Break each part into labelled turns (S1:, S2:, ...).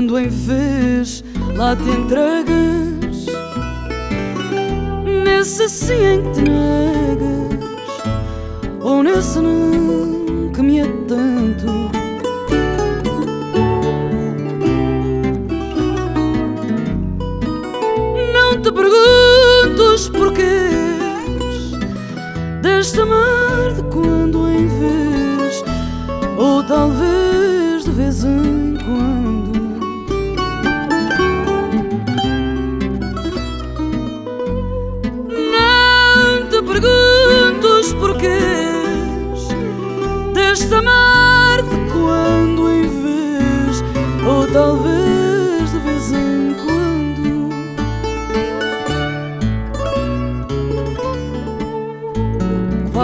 S1: Quando em vez lá te entregas Nesse sim em que te negas Ou nesse não que me é tanto. Não te pergunto os porquês Deste amar de quando em vez Ou talvez de vez em quando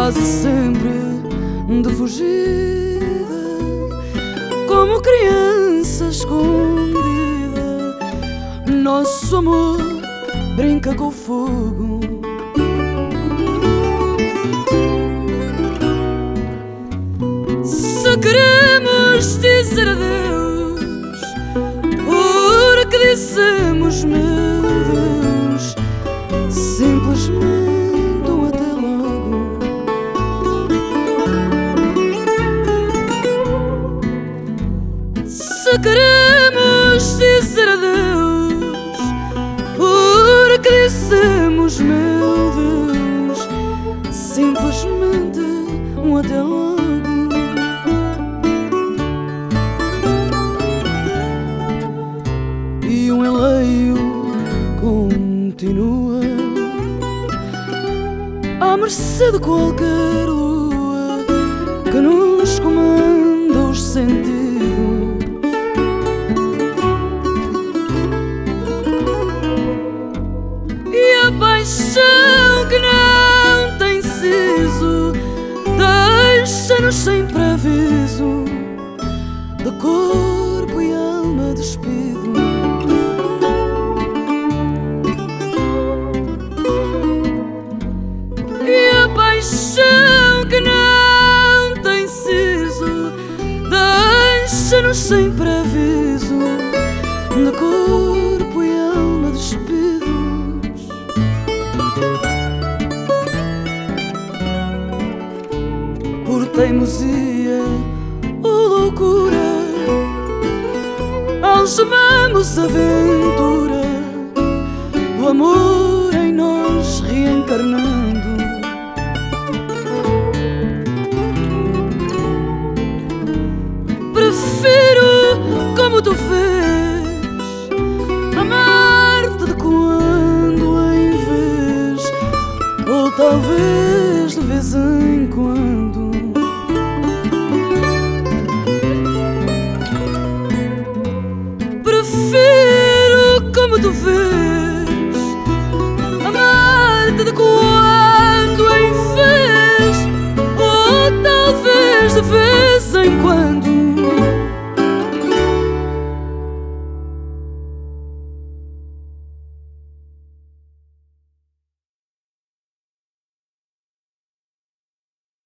S1: quase sempre de fugida, como criança escondida. Nosso amor brinca com fogo. Se queremos dizer adeus, porque dissemos meu queremos dizer adeus, porque dissemos meu Deus, simplesmente um até logo. E um enleio continua à mercê de qualquer deixa-nos sem preaviso de corpo e alma despido. E a paixão que não tem siso Deixa-nos sem preaviso De corpo e alma despidos teimosia ou loucura. Algemamos a aventura do amor em nós reencarnando. Prefiro, como tu vês, amar-te de quando em vez, ou talvez de vez em do vento.